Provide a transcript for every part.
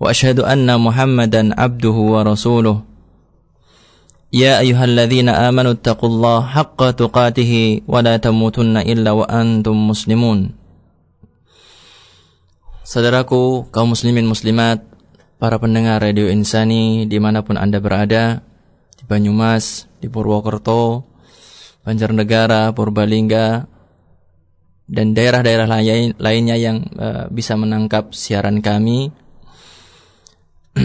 واشهد ان محمدا عبده ورسوله يا ايها الذين امنوا اتقوا الله حق تقاته ولا تموتن الا وانتم مسلمون Saudaraku, kaum muslimin muslimat, para pendengar Radio Insani dimanapun Anda berada, di Banyumas, di Purwokerto, Banjarnegara, Purbalingga, dan daerah-daerah lain, lainnya yang uh, bisa menangkap siaran kami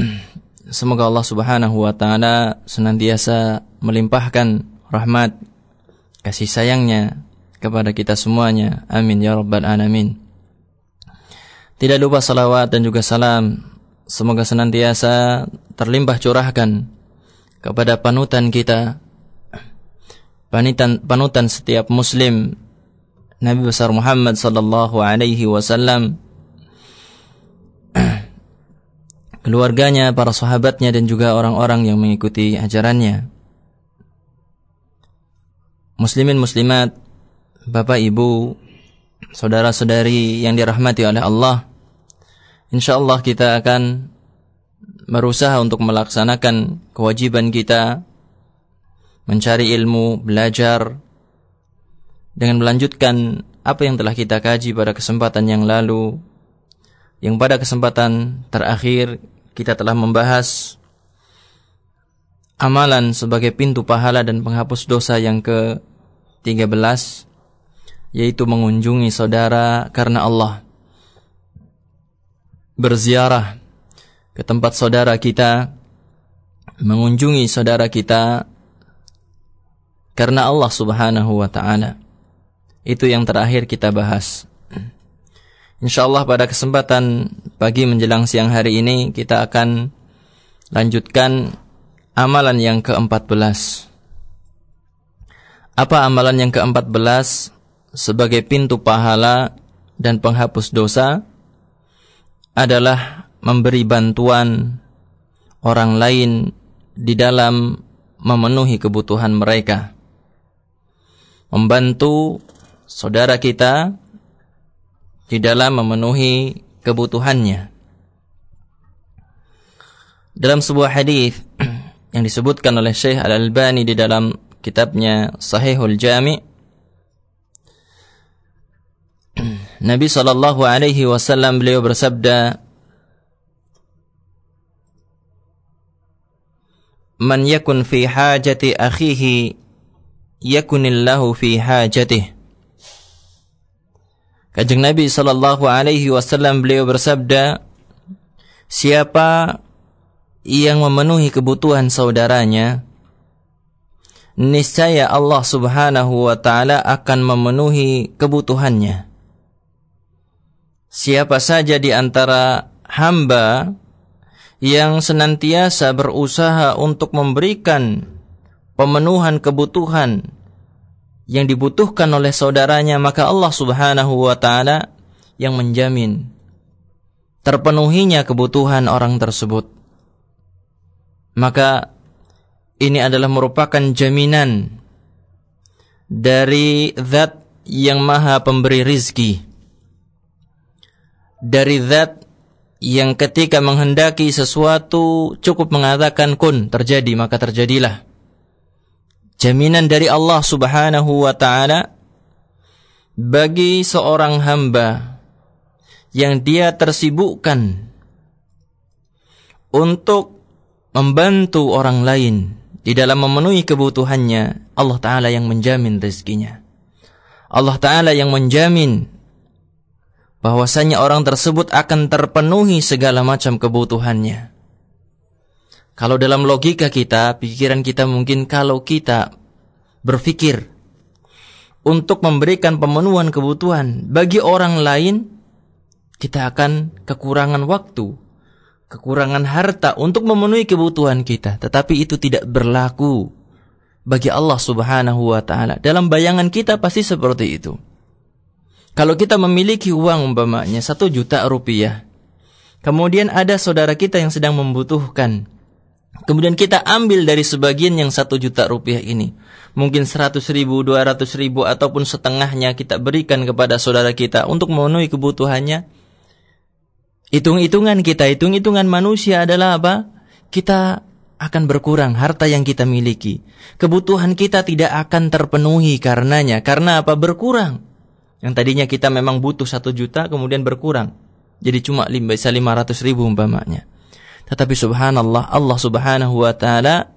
Semoga Allah Subhanahu wa taala senantiasa melimpahkan rahmat kasih sayangnya kepada kita semuanya. Amin ya rabbal alamin. Tidak lupa salawat dan juga salam semoga senantiasa terlimpah curahkan kepada panutan kita panutan panutan setiap muslim Nabi besar Muhammad sallallahu alaihi wasallam keluarganya, para sahabatnya dan juga orang-orang yang mengikuti ajarannya. Muslimin muslimat, Bapak Ibu, saudara-saudari yang dirahmati oleh Allah. Insyaallah kita akan berusaha untuk melaksanakan kewajiban kita mencari ilmu, belajar dengan melanjutkan apa yang telah kita kaji pada kesempatan yang lalu yang pada kesempatan terakhir kita telah membahas amalan sebagai pintu pahala dan penghapus dosa yang ke-13 yaitu mengunjungi saudara karena Allah. Berziarah ke tempat saudara kita mengunjungi saudara kita karena Allah Subhanahu wa taala. Itu yang terakhir kita bahas Insyaallah pada kesempatan pagi menjelang siang hari ini kita akan lanjutkan amalan yang ke-14. Apa amalan yang ke-14 sebagai pintu pahala dan penghapus dosa adalah memberi bantuan orang lain di dalam memenuhi kebutuhan mereka. Membantu saudara kita di dalam memenuhi kebutuhannya. Dalam sebuah hadis yang disebutkan oleh Syekh Al-Albani di dalam kitabnya Sahihul Jami' Nabi sallallahu alaihi wasallam beliau bersabda Man yakun fi hajati akhihi yakunillahu fi hajatihi Kajeng Nabi sallallahu alaihi wasallam beliau bersabda, siapa yang memenuhi kebutuhan saudaranya, niscaya Allah Subhanahu wa taala akan memenuhi kebutuhannya. Siapa saja di antara hamba yang senantiasa berusaha untuk memberikan pemenuhan kebutuhan yang dibutuhkan oleh saudaranya maka Allah Subhanahu wa taala yang menjamin terpenuhinya kebutuhan orang tersebut. Maka ini adalah merupakan jaminan dari zat yang maha pemberi rizki. Dari zat yang ketika menghendaki sesuatu cukup mengatakan kun terjadi maka terjadilah jaminan dari Allah Subhanahu wa taala bagi seorang hamba yang dia tersibukkan untuk membantu orang lain di dalam memenuhi kebutuhannya, Allah taala yang menjamin rezekinya. Allah taala yang menjamin bahwasanya orang tersebut akan terpenuhi segala macam kebutuhannya. Kalau dalam logika kita, pikiran kita mungkin kalau kita berpikir untuk memberikan pemenuhan kebutuhan bagi orang lain, kita akan kekurangan waktu, kekurangan harta untuk memenuhi kebutuhan kita, tetapi itu tidak berlaku bagi Allah Subhanahu wa taala. Dalam bayangan kita pasti seperti itu. Kalau kita memiliki uang umpamanya satu juta rupiah, kemudian ada saudara kita yang sedang membutuhkan, kemudian kita ambil dari sebagian yang satu juta rupiah ini, mungkin seratus ribu, dua ratus ribu, ataupun setengahnya kita berikan kepada saudara kita untuk memenuhi kebutuhannya, hitung-hitungan kita, hitung-hitungan manusia adalah apa? Kita akan berkurang harta yang kita miliki. Kebutuhan kita tidak akan terpenuhi karenanya. Karena apa? Berkurang. Yang tadinya kita memang butuh satu juta kemudian berkurang. Jadi cuma bisa lima ratus ribu umpamanya. Tetapi subhanallah Allah subhanahu wa ta'ala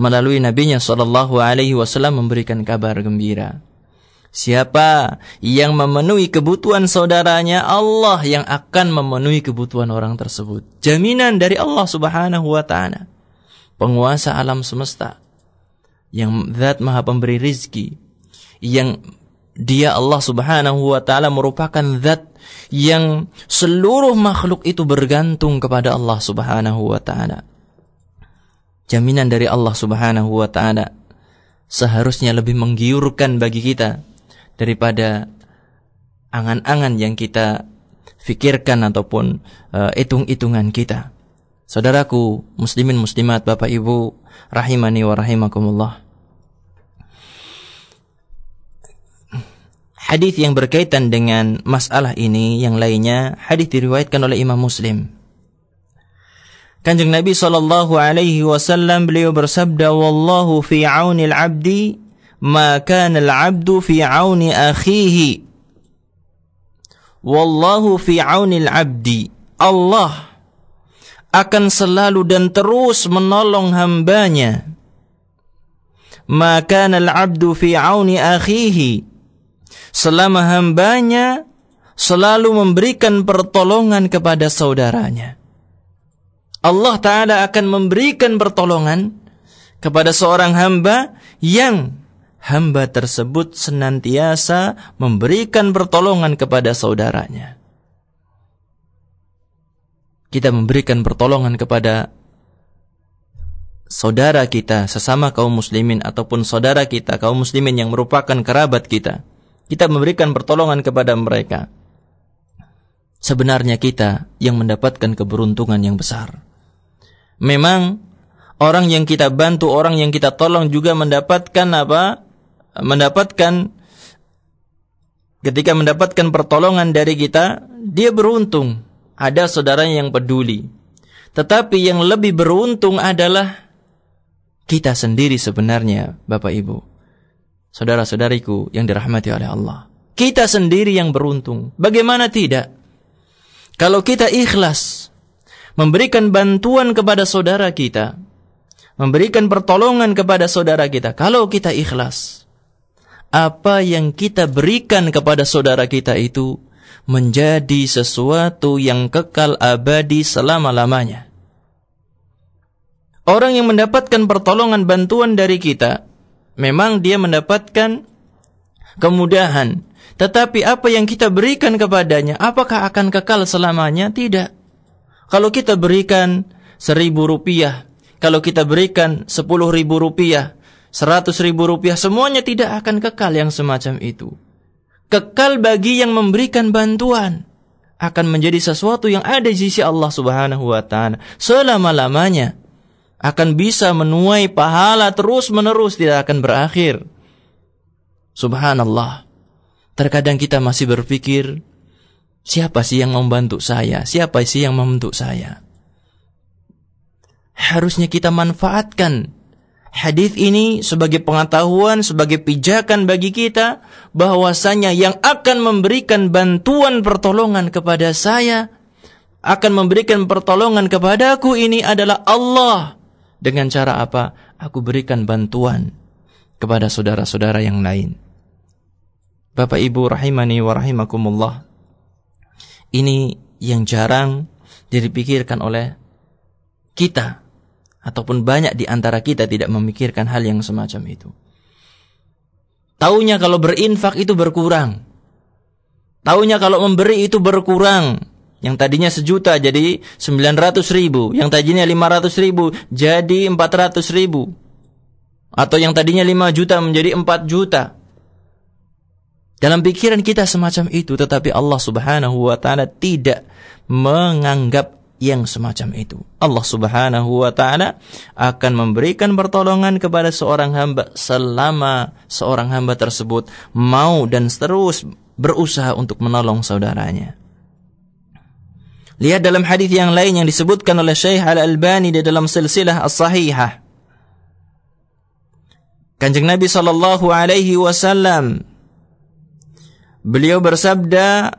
melalui nabinya sallallahu alaihi wasallam memberikan kabar gembira. Siapa yang memenuhi kebutuhan saudaranya, Allah yang akan memenuhi kebutuhan orang tersebut. Jaminan dari Allah Subhanahu wa taala. Penguasa alam semesta yang zat maha pemberi rizki yang dia Allah Subhanahu wa taala merupakan zat yang seluruh makhluk itu bergantung kepada Allah Subhanahu wa taala. Jaminan dari Allah Subhanahu wa taala seharusnya lebih menggiurkan bagi kita daripada angan-angan yang kita fikirkan ataupun uh, hitung-hitungan kita. Saudaraku, muslimin muslimat, Bapak Ibu, rahimani wa rahimakumullah. Hadis yang berkaitan dengan masalah ini yang lainnya hadis diriwayatkan oleh Imam Muslim. Kanjeng Nabi sallallahu alaihi wasallam beliau bersabda wallahu fi auni al-'abdi ma kana al-'abdu fi auni akhihi. Wallahu fi auni al-'abdi. Allah akan selalu dan terus menolong hambanya. Maka al-'abdu fi auni akhihi selama hambanya selalu memberikan pertolongan kepada saudaranya. Allah Ta'ala akan memberikan pertolongan kepada seorang hamba yang hamba tersebut senantiasa memberikan pertolongan kepada saudaranya. Kita memberikan pertolongan kepada saudara kita, sesama kaum muslimin ataupun saudara kita, kaum muslimin yang merupakan kerabat kita kita memberikan pertolongan kepada mereka. Sebenarnya kita yang mendapatkan keberuntungan yang besar. Memang orang yang kita bantu, orang yang kita tolong juga mendapatkan apa? Mendapatkan ketika mendapatkan pertolongan dari kita, dia beruntung. Ada saudaranya yang peduli. Tetapi yang lebih beruntung adalah kita sendiri sebenarnya, Bapak Ibu saudara-saudariku yang dirahmati oleh Allah. Kita sendiri yang beruntung. Bagaimana tidak? Kalau kita ikhlas memberikan bantuan kepada saudara kita, memberikan pertolongan kepada saudara kita, kalau kita ikhlas, apa yang kita berikan kepada saudara kita itu menjadi sesuatu yang kekal abadi selama-lamanya. Orang yang mendapatkan pertolongan bantuan dari kita, Memang dia mendapatkan kemudahan. Tetapi apa yang kita berikan kepadanya, apakah akan kekal selamanya? Tidak. Kalau kita berikan seribu rupiah, kalau kita berikan sepuluh ribu rupiah, seratus ribu rupiah, semuanya tidak akan kekal yang semacam itu. Kekal bagi yang memberikan bantuan akan menjadi sesuatu yang ada di sisi Allah Subhanahu wa taala selama-lamanya akan bisa menuai pahala terus-menerus tidak akan berakhir. Subhanallah. Terkadang kita masih berpikir, siapa sih yang membantu saya? Siapa sih yang membentuk saya? Harusnya kita manfaatkan hadis ini sebagai pengetahuan, sebagai pijakan bagi kita bahwasanya yang akan memberikan bantuan pertolongan kepada saya akan memberikan pertolongan kepadaku ini adalah Allah dengan cara apa? Aku berikan bantuan kepada saudara-saudara yang lain. Bapak Ibu rahimani wa rahimakumullah. Ini yang jarang dipikirkan oleh kita ataupun banyak di antara kita tidak memikirkan hal yang semacam itu. Taunya kalau berinfak itu berkurang. Taunya kalau memberi itu berkurang. Yang tadinya sejuta jadi 900 ribu. Yang tadinya 500 ribu jadi 400 ribu. Atau yang tadinya 5 juta menjadi 4 juta. Dalam pikiran kita semacam itu. Tetapi Allah subhanahu wa ta'ala tidak menganggap yang semacam itu. Allah Subhanahu wa taala akan memberikan pertolongan kepada seorang hamba selama seorang hamba tersebut mau dan terus berusaha untuk menolong saudaranya. Lihat dalam hadis yang lain yang disebutkan oleh Syekh Al-Albani di dalam silsilah As-Sahihah. Kanjeng Nabi sallallahu alaihi wasallam beliau bersabda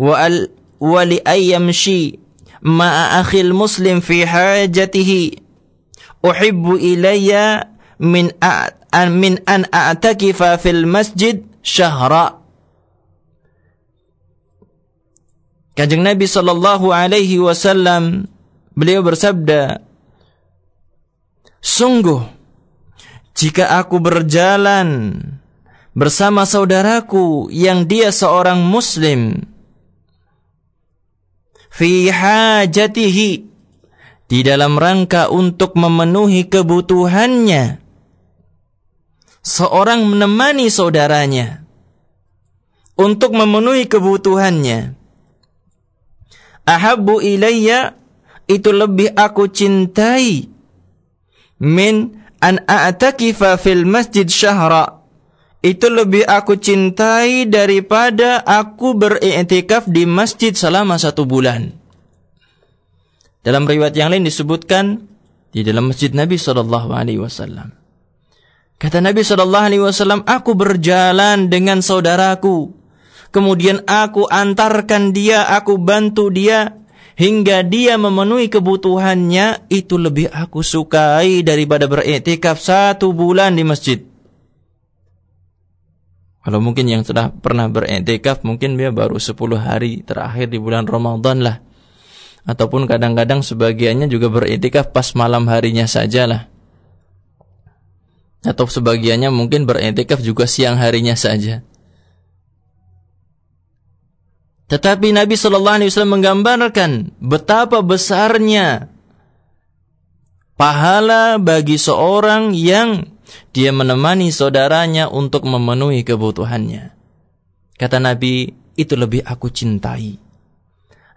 wa al wa li ayyamshi ma'a akhil muslim fi hajatihi uhibbu ilayya min an min an a'takifa fil masjid syahra Kanjeng Nabi Shallallahu Alaihi Wasallam beliau bersabda, sungguh jika aku berjalan bersama saudaraku yang dia seorang Muslim, fi hajatihi di dalam rangka untuk memenuhi kebutuhannya, seorang menemani saudaranya untuk memenuhi kebutuhannya ahabbu ilayya itu lebih aku cintai min an a'takifa fil masjid syahra itu lebih aku cintai daripada aku beriktikaf di masjid selama satu bulan. Dalam riwayat yang lain disebutkan di dalam masjid Nabi Shallallahu Alaihi Wasallam. Kata Nabi Shallallahu Alaihi Wasallam, aku berjalan dengan saudaraku kemudian aku antarkan dia, aku bantu dia hingga dia memenuhi kebutuhannya, itu lebih aku sukai daripada beriktikaf satu bulan di masjid. Kalau mungkin yang sudah pernah beriktikaf mungkin dia baru 10 hari terakhir di bulan Ramadan lah. Ataupun kadang-kadang sebagiannya juga beriktikaf pas malam harinya saja lah. Atau sebagiannya mungkin beriktikaf juga siang harinya saja. Tetapi Nabi Shallallahu Alaihi Wasallam menggambarkan betapa besarnya pahala bagi seorang yang dia menemani saudaranya untuk memenuhi kebutuhannya. Kata Nabi, itu lebih aku cintai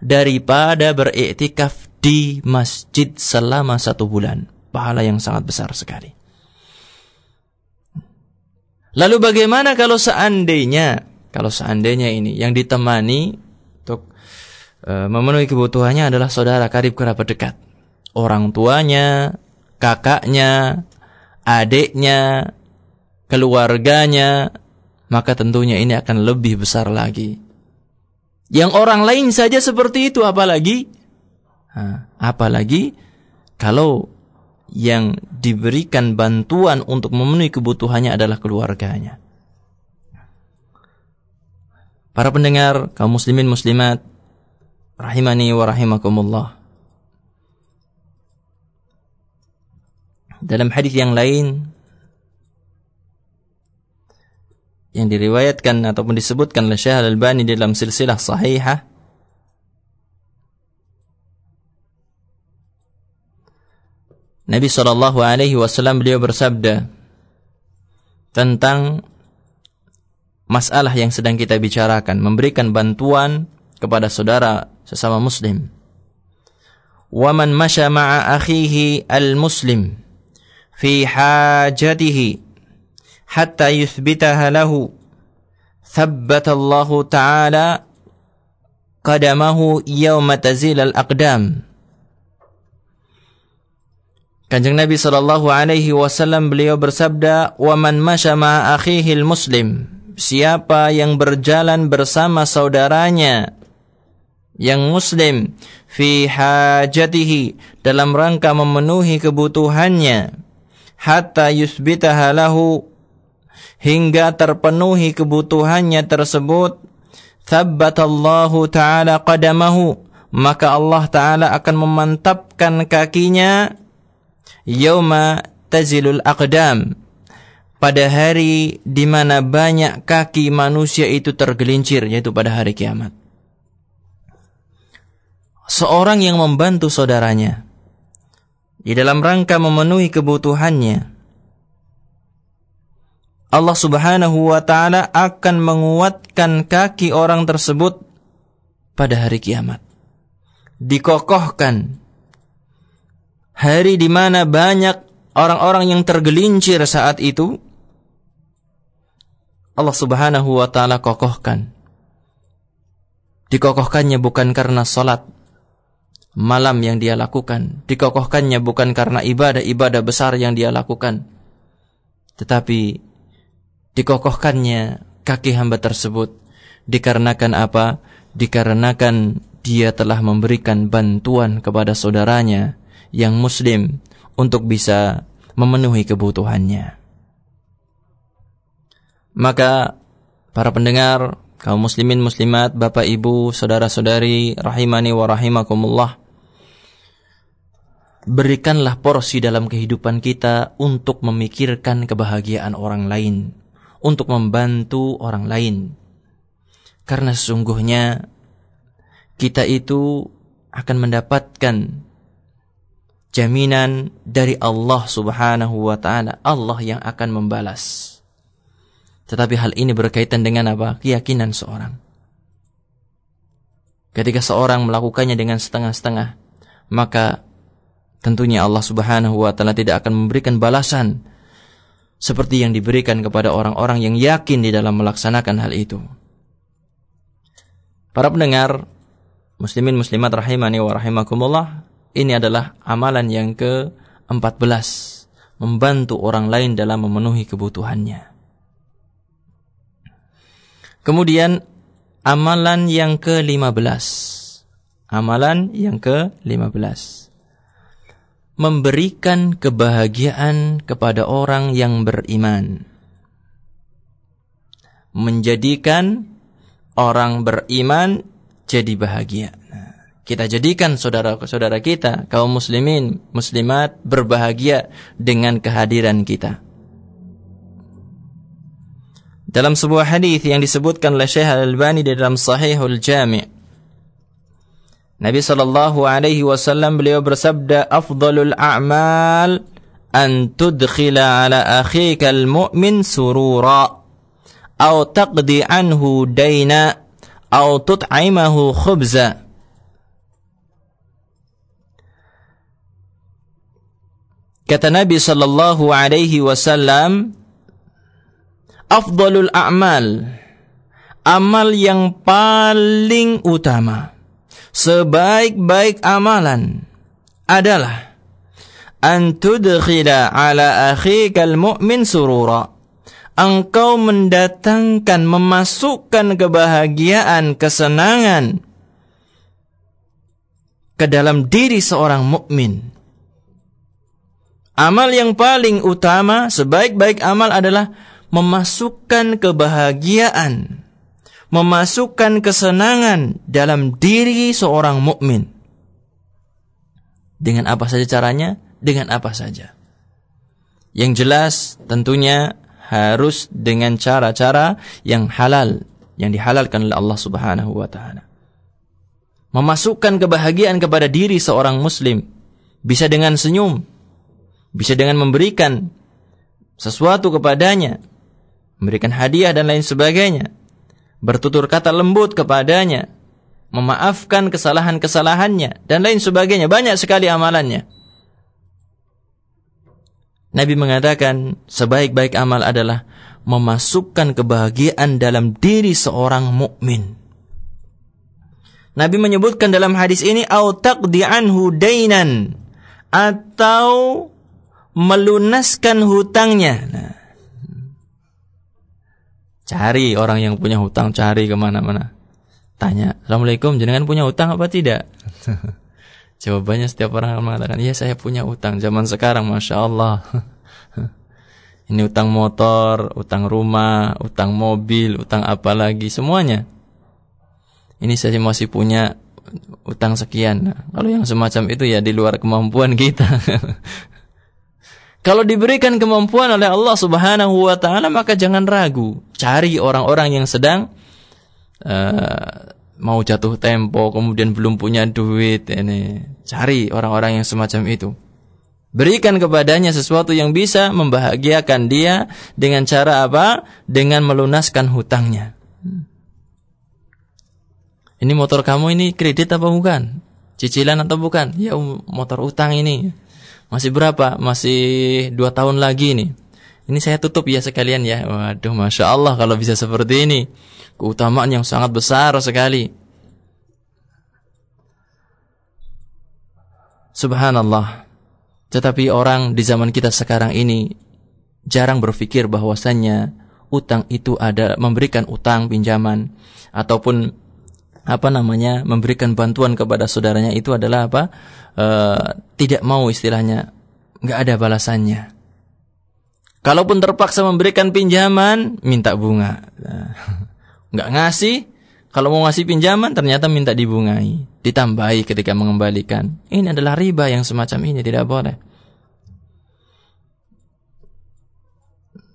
daripada beriktikaf di masjid selama satu bulan. Pahala yang sangat besar sekali. Lalu bagaimana kalau seandainya kalau seandainya ini yang ditemani Eh, memenuhi kebutuhannya adalah saudara karib kerabat dekat. Orang tuanya, kakaknya, adiknya, keluarganya, maka tentunya ini akan lebih besar lagi. Yang orang lain saja seperti itu apalagi apalagi kalau yang diberikan bantuan untuk memenuhi kebutuhannya adalah keluarganya. Para pendengar kaum muslimin muslimat rahimani wa rahimakumullah. Dalam hadis yang lain yang diriwayatkan ataupun disebutkan oleh Syekh Al-Albani dalam silsilah sahihah Nabi sallallahu alaihi wasallam beliau bersabda tentang masalah yang sedang kita bicarakan, memberikan bantuan kepada saudara sesama muslim. Wa man masya ma'a akhihi al-muslim fi hajatihi hatta yuthbitaha lahu thabbata Allah Ta'ala qadamahu yawma tazil al-aqdam. Kanjeng Nabi sallallahu alaihi wasallam beliau bersabda, "Wa man masya ma'a akhihi al-muslim" Siapa yang berjalan bersama saudaranya yang muslim fi hajatihi dalam rangka memenuhi kebutuhannya hatta yusbitaha lahu hingga terpenuhi kebutuhannya tersebut thabbatallahu taala qadamahu maka Allah taala akan memantapkan kakinya yauma tazilul aqdam pada hari di mana banyak kaki manusia itu tergelincir yaitu pada hari kiamat seorang yang membantu saudaranya di dalam rangka memenuhi kebutuhannya, Allah Subhanahu wa taala akan menguatkan kaki orang tersebut pada hari kiamat. Dikokohkan hari di mana banyak orang-orang yang tergelincir saat itu Allah Subhanahu wa taala kokohkan. Dikokohkannya bukan karena salat malam yang dia lakukan, dikokohkannya bukan karena ibadah-ibadah besar yang dia lakukan, tetapi dikokohkannya kaki hamba tersebut dikarenakan apa? Dikarenakan dia telah memberikan bantuan kepada saudaranya yang muslim untuk bisa memenuhi kebutuhannya. Maka para pendengar, kaum muslimin muslimat, Bapak Ibu, saudara-saudari rahimani wa rahimakumullah. Berikanlah porsi dalam kehidupan kita untuk memikirkan kebahagiaan orang lain, untuk membantu orang lain. Karena sesungguhnya kita itu akan mendapatkan jaminan dari Allah Subhanahu wa taala, Allah yang akan membalas. Tetapi hal ini berkaitan dengan apa? Keyakinan seorang. Ketika seorang melakukannya dengan setengah-setengah, maka tentunya Allah Subhanahu wa taala tidak akan memberikan balasan seperti yang diberikan kepada orang-orang yang yakin di dalam melaksanakan hal itu. Para pendengar, muslimin muslimat rahimani wa rahimakumullah, ini adalah amalan yang ke-14, membantu orang lain dalam memenuhi kebutuhannya. Kemudian amalan yang ke-15. Amalan yang ke-15. Memberikan kebahagiaan kepada orang yang beriman. Menjadikan orang beriman jadi bahagia. Kita jadikan saudara-saudara kita, kaum muslimin, muslimat berbahagia dengan kehadiran kita. Dalam sebuah hadis yang disebutkan oleh Syekh Al-Albani di dalam Sahihul Jami' Nabi sallallahu alaihi wasallam beliau bersabda afdalul a'mal an tudkhila ala akhika al-mu'min surura atau taqdi anhu daina atau tut'imahu khubza Kata Nabi sallallahu alaihi wasallam, afdalul a'mal, amal yang paling utama, sebaik-baik amalan adalah an tudkhila ala akhikal mu'min surura. Engkau mendatangkan, memasukkan kebahagiaan, kesenangan ke dalam diri seorang mukmin. Amal yang paling utama, sebaik-baik amal adalah memasukkan kebahagiaan, memasukkan kesenangan dalam diri seorang mukmin. Dengan apa saja caranya? Dengan apa saja. Yang jelas tentunya harus dengan cara-cara yang halal, yang dihalalkan oleh Allah Subhanahu wa taala. Memasukkan kebahagiaan kepada diri seorang muslim bisa dengan senyum, bisa dengan memberikan sesuatu kepadanya, memberikan hadiah dan lain sebagainya, bertutur kata lembut kepadanya, memaafkan kesalahan-kesalahannya dan lain sebagainya. Banyak sekali amalannya. Nabi mengatakan sebaik-baik amal adalah memasukkan kebahagiaan dalam diri seorang mukmin. Nabi menyebutkan dalam hadis ini au taqdi anhu dainan atau melunaskan hutangnya. Nah, cari orang yang punya hutang, cari ke mana-mana. Tanya, Assalamualaikum, jenengan punya hutang apa tidak? Jawabannya setiap orang akan mengatakan, iya saya punya hutang. Zaman sekarang, Masya Allah. Ini utang motor, utang rumah, utang mobil, utang apa lagi, semuanya. Ini saya masih punya utang sekian. Nah, kalau yang semacam itu ya di luar kemampuan kita. Kalau diberikan kemampuan oleh Allah Subhanahu wa taala maka jangan ragu, cari orang-orang yang sedang uh, mau jatuh tempo, kemudian belum punya duit, ini cari orang-orang yang semacam itu. Berikan kepadanya sesuatu yang bisa membahagiakan dia dengan cara apa? Dengan melunaskan hutangnya. Ini motor kamu ini kredit apa bukan? Cicilan atau bukan? Ya motor utang ini. Masih berapa? Masih dua tahun lagi nih. Ini saya tutup ya sekalian ya. Waduh, masya Allah kalau bisa seperti ini. Keutamaan yang sangat besar sekali. Subhanallah. Tetapi orang di zaman kita sekarang ini jarang berpikir bahwasannya utang itu ada memberikan utang pinjaman ataupun apa namanya memberikan bantuan kepada saudaranya itu adalah apa e, tidak mau istilahnya nggak ada balasannya. Kalaupun terpaksa memberikan pinjaman minta bunga, nggak ngasih. Kalau mau ngasih pinjaman ternyata minta dibungai ditambahi ketika mengembalikan. Ini adalah riba yang semacam ini tidak boleh.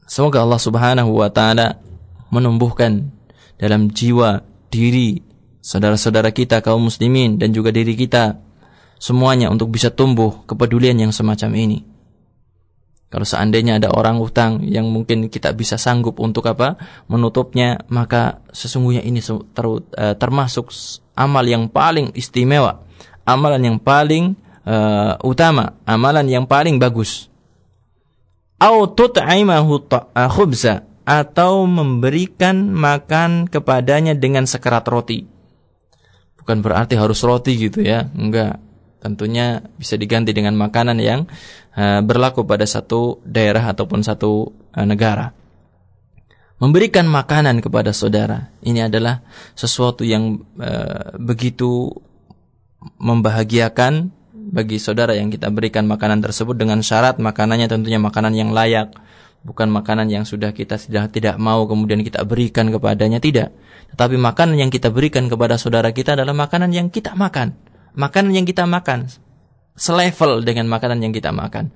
Semoga Allah Subhanahu wa taala menumbuhkan dalam jiwa diri saudara-saudara kita kaum muslimin dan juga diri kita semuanya untuk bisa tumbuh kepedulian yang semacam ini. Kalau seandainya ada orang utang yang mungkin kita bisa sanggup untuk apa? Menutupnya, maka sesungguhnya ini eh, termasuk amal yang paling istimewa, amalan yang paling uh, utama, amalan yang paling bagus. Khubza. Atau memberikan makan kepadanya dengan sekerat roti. Bukan berarti harus roti gitu ya, enggak tentunya bisa diganti dengan makanan yang uh, berlaku pada satu daerah ataupun satu uh, negara. Memberikan makanan kepada saudara ini adalah sesuatu yang uh, begitu membahagiakan bagi saudara yang kita berikan makanan tersebut dengan syarat makanannya tentunya makanan yang layak, bukan makanan yang sudah kita sudah tidak mau kemudian kita berikan kepadanya tidak. Tetapi makanan yang kita berikan kepada saudara kita adalah makanan yang kita makan makanan yang kita makan selevel dengan makanan yang kita makan.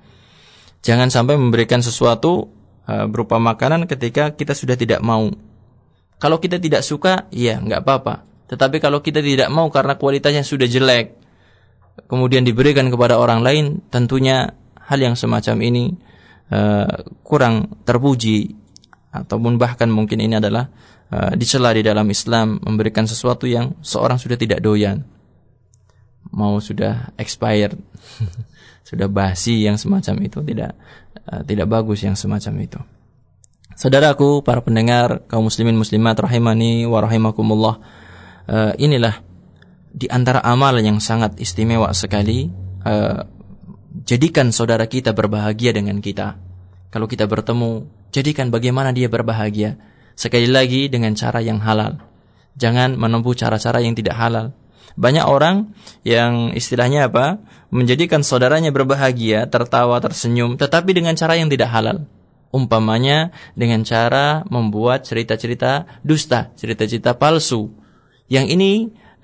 Jangan sampai memberikan sesuatu uh, berupa makanan ketika kita sudah tidak mau. Kalau kita tidak suka, ya nggak apa-apa. Tetapi kalau kita tidak mau karena kualitasnya sudah jelek, kemudian diberikan kepada orang lain, tentunya hal yang semacam ini uh, kurang terpuji ataupun bahkan mungkin ini adalah uh, dicela di dalam Islam memberikan sesuatu yang seorang sudah tidak doyan mau sudah expired, sudah basi yang semacam itu tidak uh, tidak bagus yang semacam itu. Saudaraku, para pendengar kaum muslimin muslimat rahimani wa rahimakumullah. Uh, inilah di antara amal yang sangat istimewa sekali uh, jadikan saudara kita berbahagia dengan kita. Kalau kita bertemu, jadikan bagaimana dia berbahagia. Sekali lagi dengan cara yang halal. Jangan menempuh cara-cara yang tidak halal banyak orang yang istilahnya apa? Menjadikan saudaranya berbahagia, tertawa, tersenyum, tetapi dengan cara yang tidak halal. Umpamanya dengan cara membuat cerita-cerita dusta, cerita-cerita palsu. Yang ini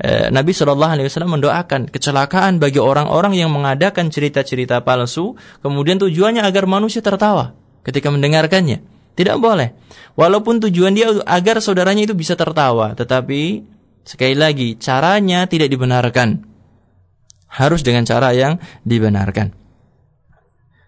eh, Nabi Shallallahu Alaihi Wasallam mendoakan kecelakaan bagi orang-orang yang mengadakan cerita-cerita palsu, kemudian tujuannya agar manusia tertawa ketika mendengarkannya. Tidak boleh. Walaupun tujuan dia agar saudaranya itu bisa tertawa, tetapi Sekali lagi, caranya tidak dibenarkan. Harus dengan cara yang dibenarkan.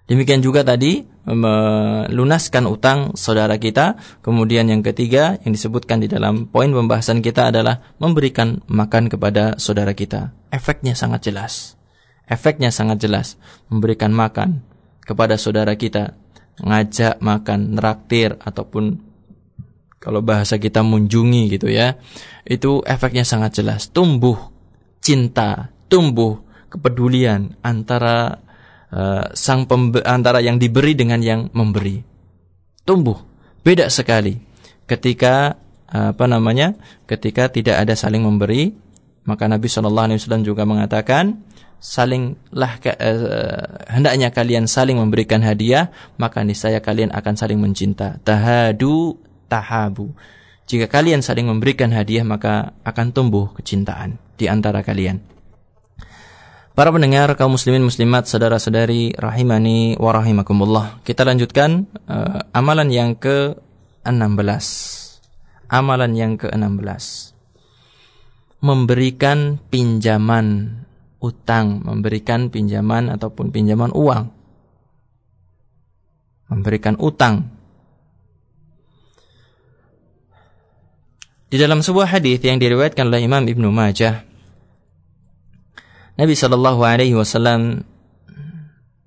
Demikian juga tadi melunaskan utang saudara kita. Kemudian yang ketiga yang disebutkan di dalam poin pembahasan kita adalah memberikan makan kepada saudara kita. Efeknya sangat jelas. Efeknya sangat jelas. Memberikan makan kepada saudara kita. Ngajak makan, neraktir ataupun kalau bahasa kita munjungi gitu ya, itu efeknya sangat jelas. Tumbuh cinta, tumbuh kepedulian antara uh, sang pembe antara yang diberi dengan yang memberi. Tumbuh beda sekali ketika uh, apa namanya? ketika tidak ada saling memberi, maka Nabi Shallallahu alaihi wasallam juga mengatakan salinglah uh, hendaknya kalian saling memberikan hadiah maka niscaya kalian akan saling mencinta tahadu tahabu. Jika kalian saling memberikan hadiah maka akan tumbuh kecintaan di antara kalian. Para pendengar kaum muslimin muslimat saudara-saudari rahimani wa rahimakumullah. Kita lanjutkan uh, amalan yang ke-16. Amalan yang ke-16. memberikan pinjaman utang, memberikan pinjaman ataupun pinjaman uang. Memberikan utang. Di dalam sebuah hadis yang diriwayatkan oleh Imam Ibnu Majah, Nabi Shallallahu alaihi wasallam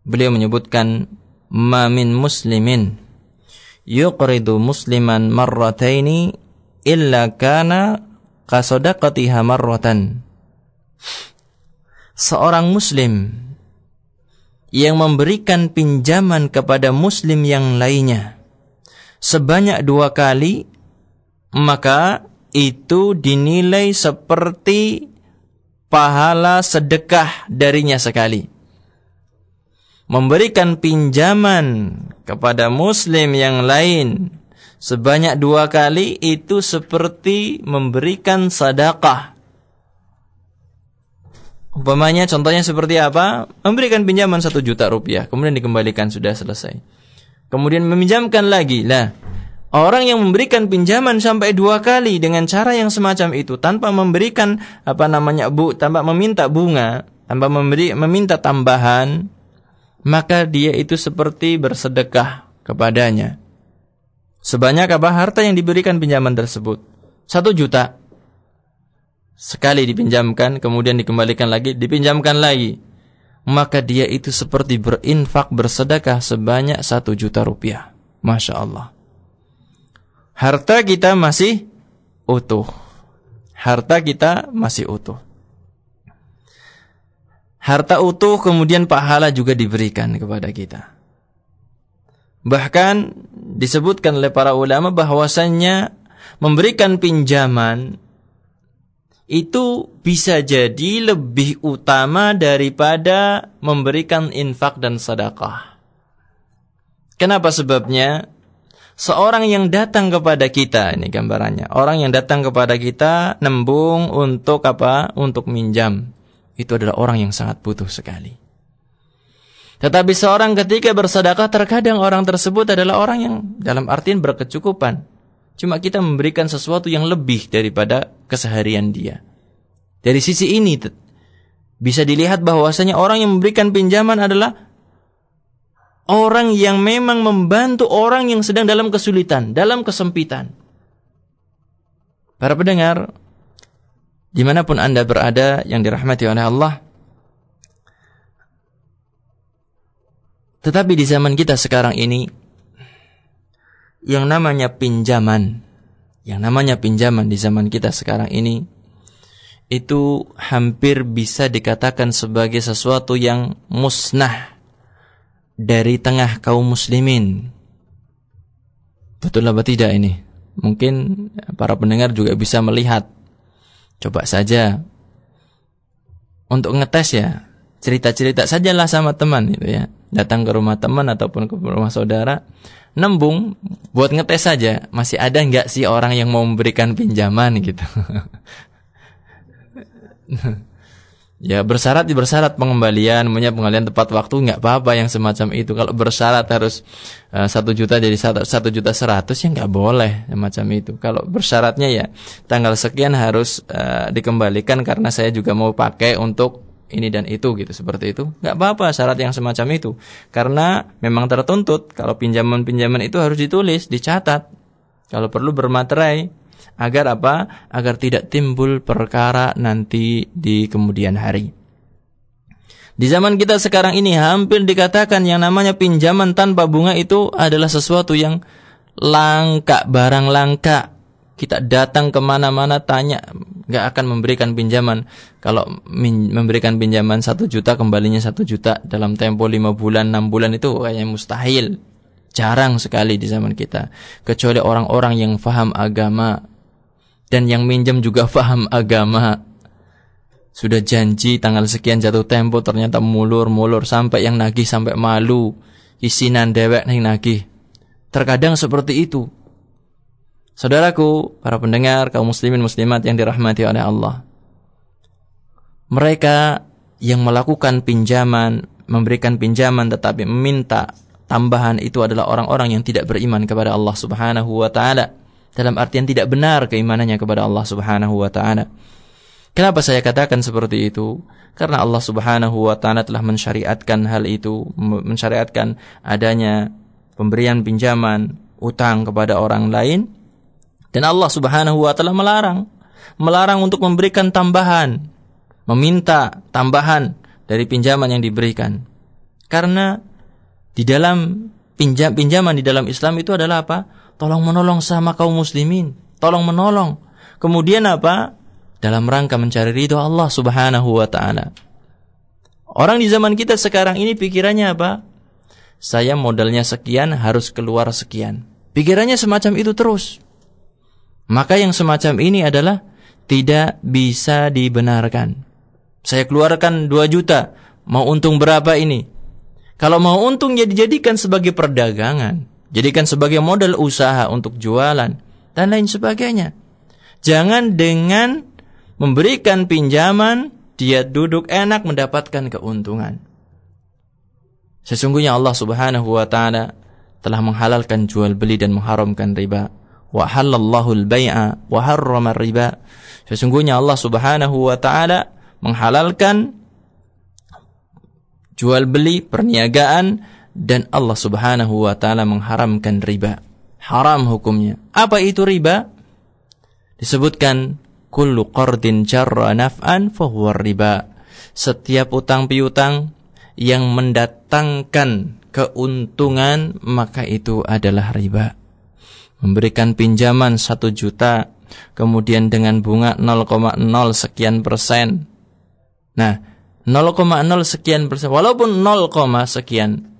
beliau menyebutkan ma min muslimin yuqridu musliman marrataini illa kana qasadaqatiha marratan. Seorang muslim yang memberikan pinjaman kepada muslim yang lainnya sebanyak dua kali maka itu dinilai seperti pahala sedekah darinya sekali memberikan pinjaman kepada muslim yang lain sebanyak dua kali itu seperti memberikan sedekah. Umpamanya contohnya seperti apa? Memberikan pinjaman satu juta rupiah, kemudian dikembalikan sudah selesai. Kemudian meminjamkan lagi. Lah, orang yang memberikan pinjaman sampai dua kali dengan cara yang semacam itu tanpa memberikan apa namanya bu, tanpa meminta bunga, tanpa memberi meminta tambahan, maka dia itu seperti bersedekah kepadanya. Sebanyak apa harta yang diberikan pinjaman tersebut? Satu juta. Sekali dipinjamkan, kemudian dikembalikan lagi, dipinjamkan lagi. Maka dia itu seperti berinfak bersedekah sebanyak satu juta rupiah. Masya Allah. Harta kita masih utuh. Harta kita masih utuh harta utuh kemudian pahala juga diberikan kepada kita. Bahkan disebutkan oleh para ulama bahwasannya memberikan pinjaman itu bisa jadi lebih utama daripada memberikan infak dan sedekah. Kenapa sebabnya? Seorang yang datang kepada kita, ini gambarannya. Orang yang datang kepada kita nembung untuk apa? Untuk minjam itu adalah orang yang sangat butuh sekali. Tetapi seorang ketika bersedekah terkadang orang tersebut adalah orang yang dalam artian berkecukupan. Cuma kita memberikan sesuatu yang lebih daripada keseharian dia. Dari sisi ini bisa dilihat bahwasanya orang yang memberikan pinjaman adalah orang yang memang membantu orang yang sedang dalam kesulitan, dalam kesempitan. Para pendengar, di mana pun anda berada yang dirahmati oleh Allah. Tetapi di zaman kita sekarang ini, yang namanya pinjaman, yang namanya pinjaman di zaman kita sekarang ini, itu hampir bisa dikatakan sebagai sesuatu yang musnah dari tengah kaum muslimin. Betul apa tidak ini? Mungkin para pendengar juga bisa melihat Coba saja untuk ngetes ya, cerita-cerita sajalah sama teman itu ya. Datang ke rumah teman ataupun ke rumah saudara, nembung buat ngetes saja, masih ada nggak sih orang yang mau memberikan pinjaman gitu. Ya bersyarat bersyarat pengembalian, punya pengembalian tepat waktu nggak apa-apa yang semacam itu. Kalau bersyarat harus eh, satu uh, juta jadi satu juta seratus ya nggak boleh semacam itu. Kalau bersyaratnya ya tanggal sekian harus uh, dikembalikan karena saya juga mau pakai untuk ini dan itu gitu seperti itu nggak apa-apa syarat yang semacam itu karena memang tertuntut kalau pinjaman-pinjaman itu harus ditulis dicatat kalau perlu bermaterai agar apa? Agar tidak timbul perkara nanti di kemudian hari. Di zaman kita sekarang ini hampir dikatakan yang namanya pinjaman tanpa bunga itu adalah sesuatu yang langka, barang langka. Kita datang ke mana-mana tanya, nggak akan memberikan pinjaman. Kalau memberikan pinjaman satu juta, kembalinya satu juta dalam tempo lima bulan, enam bulan itu kayaknya mustahil. Jarang sekali di zaman kita. Kecuali orang-orang yang faham agama, dan yang minjem juga faham agama. Sudah janji tanggal sekian jatuh tempo ternyata mulur-mulur sampai yang nagih sampai malu. Isinan dewek nih nagih. Terkadang seperti itu. Saudaraku, para pendengar, kaum muslimin muslimat yang dirahmati oleh Allah. Mereka yang melakukan pinjaman, memberikan pinjaman tetapi meminta tambahan itu adalah orang-orang yang tidak beriman kepada Allah Subhanahu wa taala dalam artian tidak benar keimanannya kepada Allah Subhanahu wa taala. Kenapa saya katakan seperti itu? Karena Allah Subhanahu wa taala telah mensyariatkan hal itu, mensyariatkan adanya pemberian pinjaman, utang kepada orang lain dan Allah Subhanahu wa taala melarang melarang untuk memberikan tambahan, meminta tambahan dari pinjaman yang diberikan. Karena di dalam pinjam pinjaman di dalam Islam itu adalah apa? Tolong menolong sama kaum muslimin, tolong menolong. Kemudian apa? dalam rangka mencari ridho Allah Subhanahu wa taala. Orang di zaman kita sekarang ini pikirannya apa? Saya modalnya sekian harus keluar sekian. Pikirannya semacam itu terus. Maka yang semacam ini adalah tidak bisa dibenarkan. Saya keluarkan 2 juta, mau untung berapa ini? Kalau mau untung ya dijadikan sebagai perdagangan, jadikan sebagai modal usaha untuk jualan dan lain sebagainya. Jangan dengan memberikan pinjaman, dia duduk enak mendapatkan keuntungan. Sesungguhnya Allah Subhanahu wa taala telah menghalalkan jual beli dan mengharamkan riba. Wa halallahu al-bai'a wa harrama riba. Sesungguhnya Allah Subhanahu wa taala menghalalkan jual beli, perniagaan dan Allah Subhanahu wa taala mengharamkan riba. Haram hukumnya. Apa itu riba? Disebutkan kullu qardin jarra naf'an fahuwa riba. Setiap utang piutang yang mendatangkan keuntungan maka itu adalah riba. Memberikan pinjaman satu juta kemudian dengan bunga 0,0 sekian persen. Nah, 0,0 sekian persen walaupun 0, sekian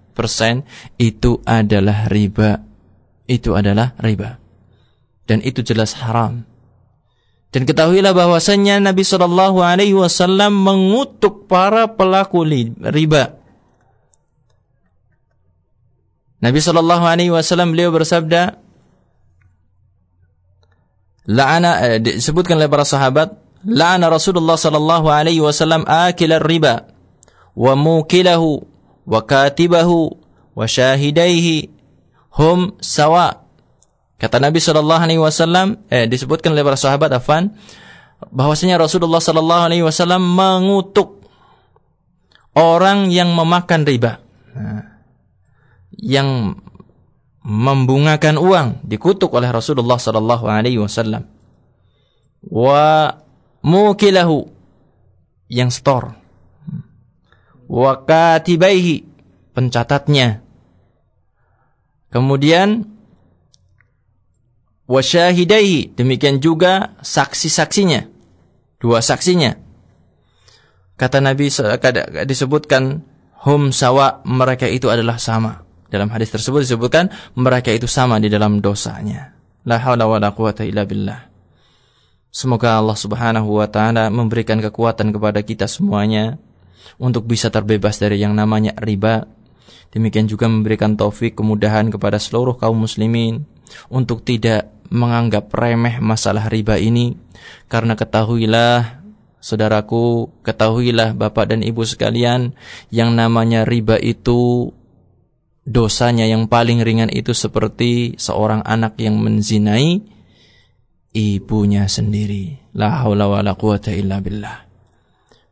itu adalah riba. Itu adalah riba. Dan itu jelas haram. Dan ketahuilah bahwasanya Nabi Shallallahu Alaihi Wasallam mengutuk para pelaku riba. Nabi Shallallahu Alaihi Wasallam beliau bersabda, La'ana eh, disebutkan oleh para sahabat, La'ana Rasulullah Shallallahu Alaihi Wasallam akil riba, wa mukilahu, wa katibahu, wa syahidaihi, hum sawa' Kata Nabi Shallallahu Alaihi Wasallam, eh, disebutkan oleh para sahabat Afan, bahwasanya Rasulullah Shallallahu Alaihi Wasallam mengutuk orang yang memakan riba, yang membungakan uang dikutuk oleh Rasulullah Shallallahu Alaihi Wasallam. Wa mukilahu yang store, wa katibaihi pencatatnya. Kemudian wasyahidaihi demikian juga saksi-saksinya dua saksinya. Kata Nabi disebutkan hum sawa mereka itu adalah sama. Dalam hadis tersebut disebutkan mereka itu sama di dalam dosanya. La haula wala quwata illa billah. Semoga Allah Subhanahu wa taala memberikan kekuatan kepada kita semuanya untuk bisa terbebas dari yang namanya riba. Demikian juga memberikan taufik kemudahan kepada seluruh kaum muslimin untuk tidak menganggap remeh masalah riba ini. Karena ketahuilah saudaraku ketahuilah Bapak dan Ibu sekalian yang namanya riba itu dosanya yang paling ringan itu seperti seorang anak yang menzinai ibunya sendiri. La haula wala quwata illa billah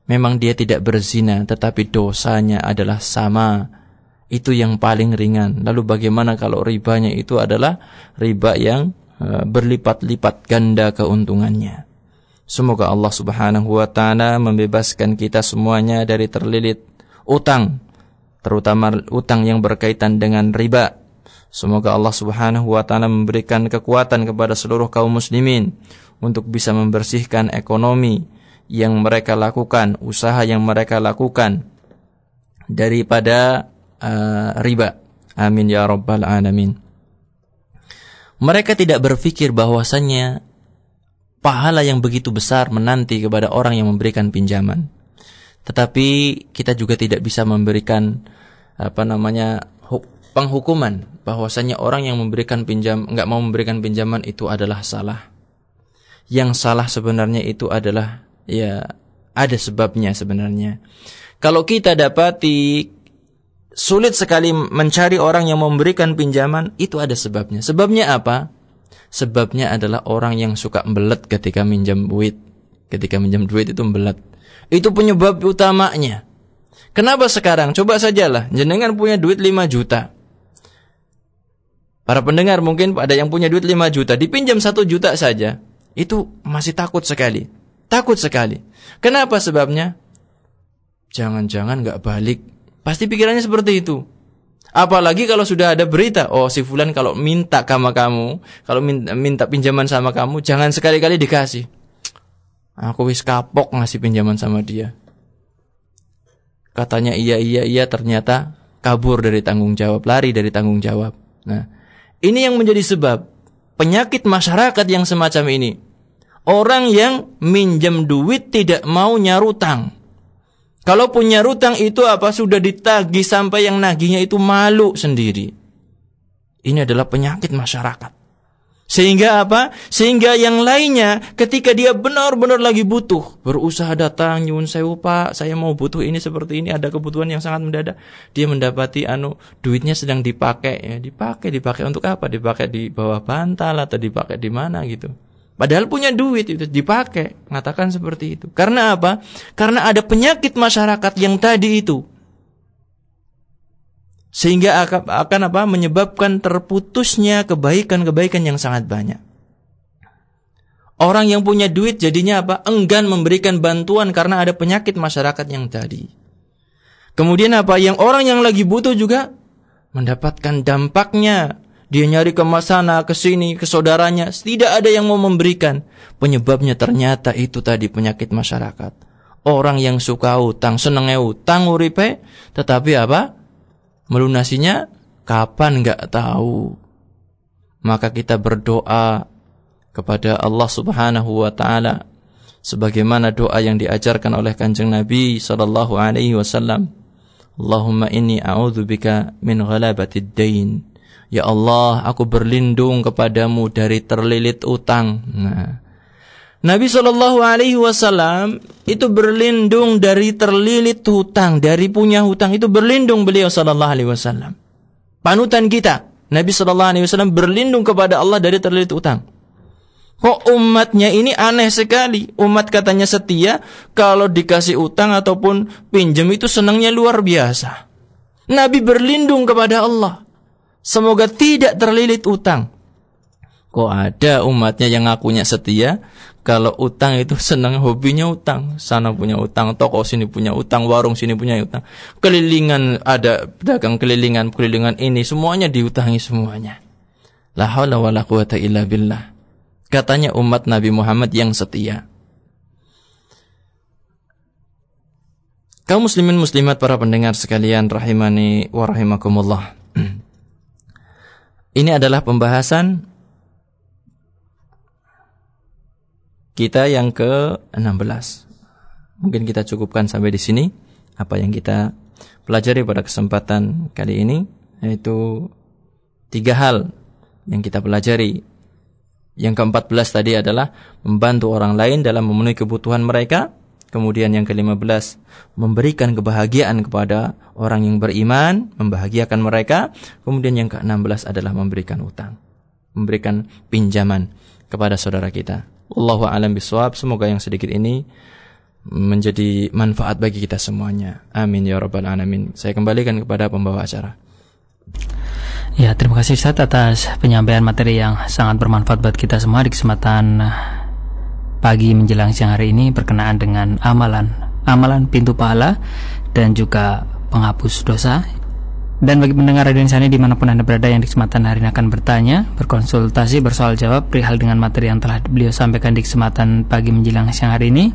memang dia tidak berzina tetapi dosanya adalah sama itu yang paling ringan lalu bagaimana kalau ribanya itu adalah riba yang Eh, berlipat-lipat ganda keuntungannya. Semoga Allah Subhanahu wa taala membebaskan kita semuanya dari terlilit utang, terutama utang yang berkaitan dengan riba. Semoga Allah Subhanahu wa taala memberikan kekuatan kepada seluruh kaum muslimin untuk bisa membersihkan ekonomi yang mereka lakukan, usaha yang mereka lakukan daripada uh, riba. Amin ya rabbal alamin. Mereka tidak berpikir bahwasannya pahala yang begitu besar menanti kepada orang yang memberikan pinjaman. Tetapi kita juga tidak bisa memberikan apa namanya penghukuman bahwasanya orang yang memberikan pinjam nggak mau memberikan pinjaman itu adalah salah. Yang salah sebenarnya itu adalah ya ada sebabnya sebenarnya. Kalau kita dapati sulit sekali mencari orang yang memberikan pinjaman, itu ada sebabnya. Sebabnya apa? Sebabnya adalah orang yang suka belet ketika minjam duit. ketika minjam duit itu membelat. Itu penyebab utamanya. Kenapa sekarang? Coba sajalah, jenengan punya duit 5 juta. Para pendengar mungkin ada yang punya duit 5 juta, dipinjam 1 juta saja. Itu masih takut sekali. Takut sekali. Kenapa sebabnya? Jangan-jangan nggak balik. Pasti pikirannya seperti itu. Apalagi kalau sudah ada berita, oh si fulan kalau minta sama kamu, kalau minta, minta pinjaman sama kamu, jangan sekali-kali dikasih. Aku wis kapok ngasih pinjaman sama dia. Katanya iya iya iya ternyata kabur dari tanggung jawab, lari dari tanggung jawab. Nah, ini yang menjadi sebab penyakit masyarakat yang semacam ini. Orang yang minjem duit tidak mau nyarutang. Kalau punya rutang itu apa sudah ditagih sampai yang nagihnya itu malu sendiri. Ini adalah penyakit masyarakat. Sehingga apa? Sehingga yang lainnya ketika dia benar-benar lagi butuh, berusaha datang nyun sewu Pak, saya mau butuh ini seperti ini, ada kebutuhan yang sangat mendadak. Dia mendapati anu duitnya sedang dipakai ya, dipakai dipakai untuk apa? Dipakai di bawah bantal atau dipakai di mana gitu. Padahal punya duit itu dipakai, mengatakan seperti itu. Karena apa? Karena ada penyakit masyarakat yang tadi itu. Sehingga akan, apa? menyebabkan terputusnya kebaikan-kebaikan yang sangat banyak. Orang yang punya duit jadinya apa? Enggan memberikan bantuan karena ada penyakit masyarakat yang tadi. Kemudian apa? Yang orang yang lagi butuh juga mendapatkan dampaknya dia nyari ke sana, ke sini, ke saudaranya. Tidak ada yang mau memberikan. Penyebabnya ternyata itu tadi penyakit masyarakat. Orang yang suka utang, senengnya utang uripe, tetapi apa? Melunasinya kapan nggak tahu. Maka kita berdoa kepada Allah Subhanahu wa taala sebagaimana doa yang diajarkan oleh Kanjeng Nabi sallallahu alaihi wasallam. Allahumma inni a'udzubika min ghalabatid dain Ya Allah, aku berlindung kepadamu dari terlilit utang. Nah, Nabi Shallallahu Alaihi Wasallam itu berlindung dari terlilit hutang, dari punya hutang itu berlindung beliau Shallallahu Alaihi Wasallam. Panutan kita, Nabi Shallallahu Alaihi Wasallam berlindung kepada Allah dari terlilit utang. Kok umatnya ini aneh sekali. Umat katanya setia, kalau dikasih utang ataupun pinjam itu senangnya luar biasa. Nabi berlindung kepada Allah. Semoga tidak terlilit utang. Kok ada umatnya yang ngakunya setia, kalau utang itu senang hobinya utang. Sana punya utang, toko sini punya utang, warung sini punya utang. Kelilingan ada pedagang kelilingan, kelilingan ini semuanya diutangi semuanya. La haula wala quwata illa billah. Katanya umat Nabi Muhammad yang setia. Kaum muslimin muslimat para pendengar sekalian rahimani wa rahimakumullah. Ini adalah pembahasan kita yang ke-16. Mungkin kita cukupkan sampai di sini apa yang kita pelajari pada kesempatan kali ini yaitu tiga hal yang kita pelajari. Yang ke-14 tadi adalah membantu orang lain dalam memenuhi kebutuhan mereka Kemudian yang ke-15 memberikan kebahagiaan kepada orang yang beriman, membahagiakan mereka. Kemudian yang ke-16 adalah memberikan utang, memberikan pinjaman kepada saudara kita. Allahu a'lam bishawab. Semoga yang sedikit ini menjadi manfaat bagi kita semuanya. Amin ya rabbal alamin. Saya kembalikan kepada pembawa acara. Ya, terima kasih Ustaz atas penyampaian materi yang sangat bermanfaat buat kita semua di kesempatan pagi menjelang siang hari ini berkenaan dengan amalan amalan pintu pahala dan juga penghapus dosa dan bagi pendengar radio Insani di mana pun anda berada yang di kesempatan hari ini akan bertanya, berkonsultasi, bersoal jawab perihal dengan materi yang telah beliau sampaikan di kesempatan pagi menjelang siang hari ini.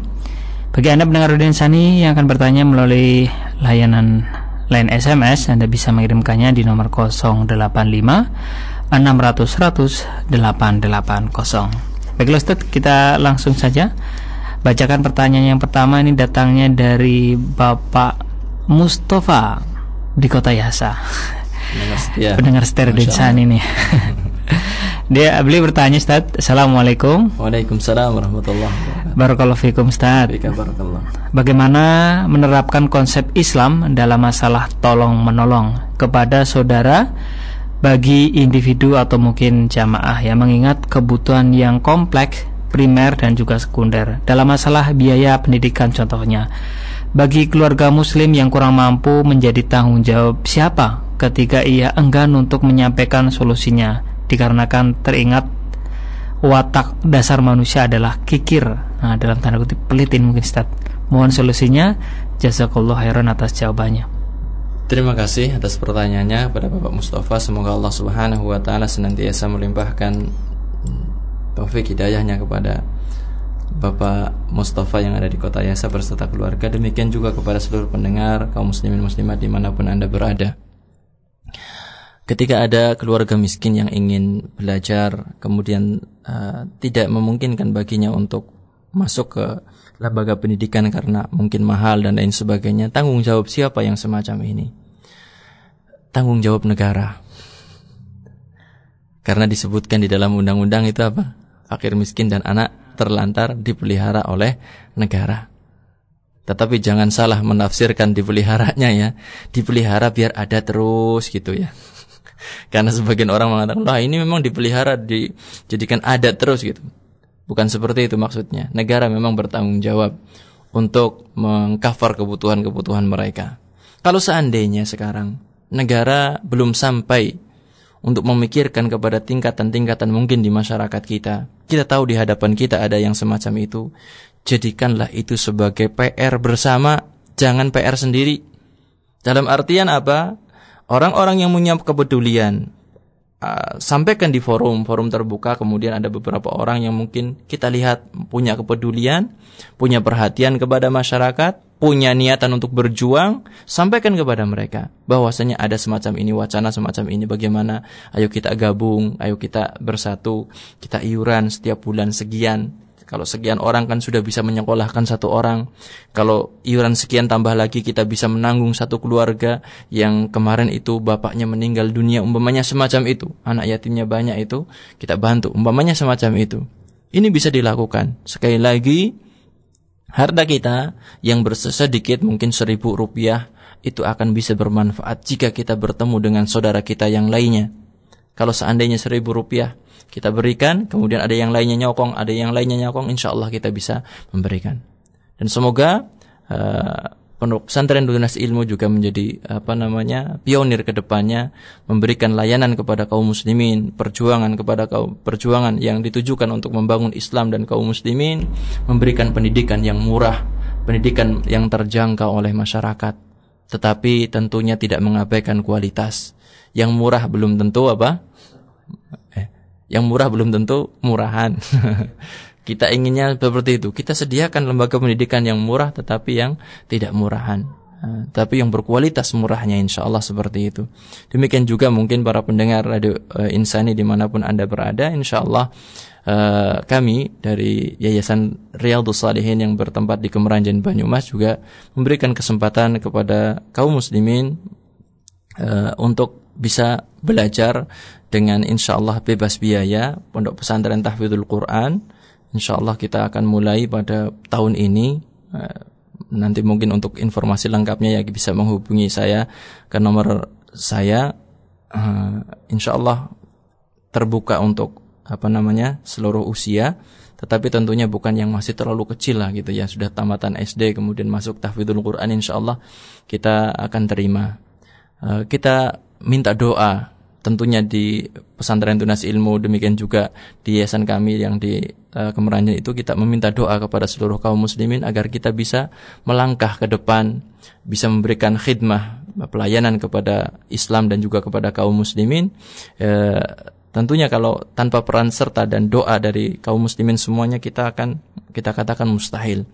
Bagi anda pendengar radio Insani yang akan bertanya melalui layanan line SMS, anda bisa mengirimkannya di nomor 085 600 100 880. Baiklah Ustaz, kita langsung saja bacakan pertanyaan yang pertama ini datangnya dari Bapak Mustafa di Kota Yasa. Ya. Pendengar setir Densan ini. Dia beli bertanya Ustaz Assalamualaikum Waalaikumsalam warahmatullahi wabarakatuh Barakallahu fikum Ustaz Bagaimana menerapkan konsep Islam dalam masalah tolong menolong Kepada saudara bagi individu atau mungkin jamaah yang mengingat kebutuhan yang kompleks primer dan juga sekunder. Dalam masalah biaya pendidikan contohnya, bagi keluarga muslim yang kurang mampu menjadi tanggung jawab siapa ketika ia enggan untuk menyampaikan solusinya dikarenakan teringat watak dasar manusia adalah kikir. Nah, dalam tanda kutip pelitin mungkin Ustaz. Mohon solusinya. Jazakallah khairan atas jawabannya. Terima kasih atas pertanyaannya kepada Bapak Mustafa. Semoga Allah Subhanahu wa taala senantiasa melimpahkan taufik hidayahnya kepada Bapak Mustafa yang ada di kota Yasa berserta keluarga Demikian juga kepada seluruh pendengar kaum muslimin muslimat di mana pun anda berada Ketika ada keluarga miskin yang ingin belajar Kemudian uh, tidak memungkinkan baginya untuk masuk ke lembaga pendidikan karena mungkin mahal dan lain sebagainya Tanggung jawab siapa yang semacam ini? Tanggung jawab negara Karena disebutkan di dalam undang-undang itu apa? fakir miskin dan anak terlantar dipelihara oleh negara. Tetapi jangan salah menafsirkan dipeliharanya ya. Dipelihara biar ada terus gitu ya. Karena sebagian orang mengatakan, "Lah, ini memang dipelihara dijadikan ada terus gitu." Bukan seperti itu maksudnya. Negara memang bertanggung jawab untuk mengcover kebutuhan-kebutuhan mereka. Kalau seandainya sekarang negara belum sampai untuk memikirkan kepada tingkatan-tingkatan mungkin di masyarakat kita. Kita tahu di hadapan kita ada yang semacam itu. Jadikanlah itu sebagai PR bersama, jangan PR sendiri. Dalam artian apa? Orang-orang yang punya kepedulian, uh, sampaikan di forum, forum terbuka, kemudian ada beberapa orang yang mungkin kita lihat punya kepedulian, punya perhatian kepada masyarakat, punya niatan untuk berjuang, sampaikan kepada mereka bahwasanya ada semacam ini wacana semacam ini. Bagaimana? Ayo kita gabung, ayo kita bersatu, kita iuran setiap bulan sekian. Kalau sekian orang kan sudah bisa menyekolahkan satu orang. Kalau iuran sekian tambah lagi kita bisa menanggung satu keluarga yang kemarin itu bapaknya meninggal dunia umpamanya semacam itu. Anak yatimnya banyak itu kita bantu umpamanya semacam itu. Ini bisa dilakukan. Sekali lagi harta kita yang bersedikit mungkin seribu rupiah itu akan bisa bermanfaat jika kita bertemu dengan saudara kita yang lainnya. Kalau seandainya seribu rupiah kita berikan, kemudian ada yang lainnya nyokong, ada yang lainnya nyokong, insya Allah kita bisa memberikan. Dan semoga uh, Pesantren Dunas Ilmu juga menjadi apa namanya pionir ke depannya memberikan layanan kepada kaum muslimin, perjuangan kepada kaum perjuangan yang ditujukan untuk membangun Islam dan kaum muslimin, memberikan pendidikan yang murah, pendidikan yang terjangkau oleh masyarakat. Tetapi tentunya tidak mengabaikan kualitas. Yang murah belum tentu apa? Eh, yang murah belum tentu murahan. Kita inginnya seperti itu. Kita sediakan lembaga pendidikan yang murah tetapi yang tidak murahan. Uh, tapi yang berkualitas murahnya insya Allah seperti itu. Demikian juga mungkin para pendengar radio uh, Insani di mana pun anda berada, insya Allah uh, kami dari Yayasan Riyadus Salihin yang bertempat di Kemeranjan Banyumas juga memberikan kesempatan kepada kaum muslimin uh, untuk bisa belajar dengan insya Allah bebas biaya pondok pesantren tahfidzul Quran Insya Allah kita akan mulai pada tahun ini. Eh, nanti mungkin untuk informasi lengkapnya ya bisa menghubungi saya ke nomor saya. Eh, insya Allah terbuka untuk apa namanya seluruh usia tetapi tentunya bukan yang masih terlalu kecil lah gitu ya sudah tamatan SD kemudian masuk tahfidzul Quran insya Allah kita akan terima uh, kita minta doa tentunya di pesantren tunas ilmu demikian juga di yayasan kami yang di uh, Kemeranjan itu kita meminta doa kepada seluruh kaum muslimin agar kita bisa melangkah ke depan bisa memberikan khidmah pelayanan kepada Islam dan juga kepada kaum muslimin. Uh, tentunya kalau tanpa peran serta dan doa dari kaum muslimin semuanya kita akan kita katakan mustahil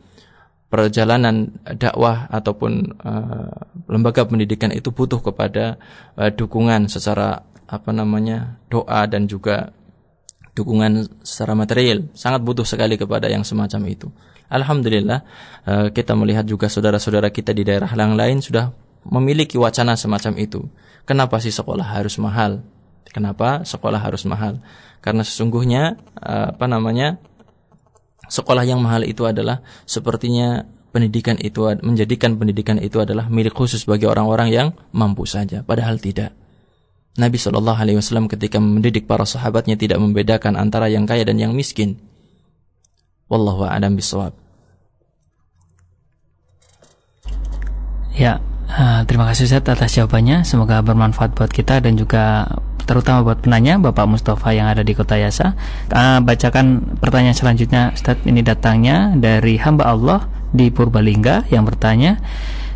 perjalanan dakwah ataupun uh, lembaga pendidikan itu butuh kepada uh, dukungan secara apa namanya doa dan juga dukungan secara material sangat butuh sekali kepada yang semacam itu. Alhamdulillah eh, kita melihat juga saudara-saudara kita di daerah yang lain sudah memiliki wacana semacam itu. Kenapa sih sekolah harus mahal? Kenapa sekolah harus mahal? Karena sesungguhnya apa namanya sekolah yang mahal itu adalah sepertinya pendidikan itu menjadikan pendidikan itu adalah milik khusus bagi orang-orang yang mampu saja. Padahal tidak. Nabi Shallallahu Alaihi Wasallam ketika mendidik para sahabatnya tidak membedakan antara yang kaya dan yang miskin. Wallahu a'lam bishawab. Ya, uh, terima kasih Ustaz atas jawabannya. Semoga bermanfaat buat kita dan juga terutama buat penanya Bapak Mustafa yang ada di Kota Yasa. Uh, bacakan pertanyaan selanjutnya Ustaz. Ini datangnya dari hamba Allah di Purbalingga yang bertanya,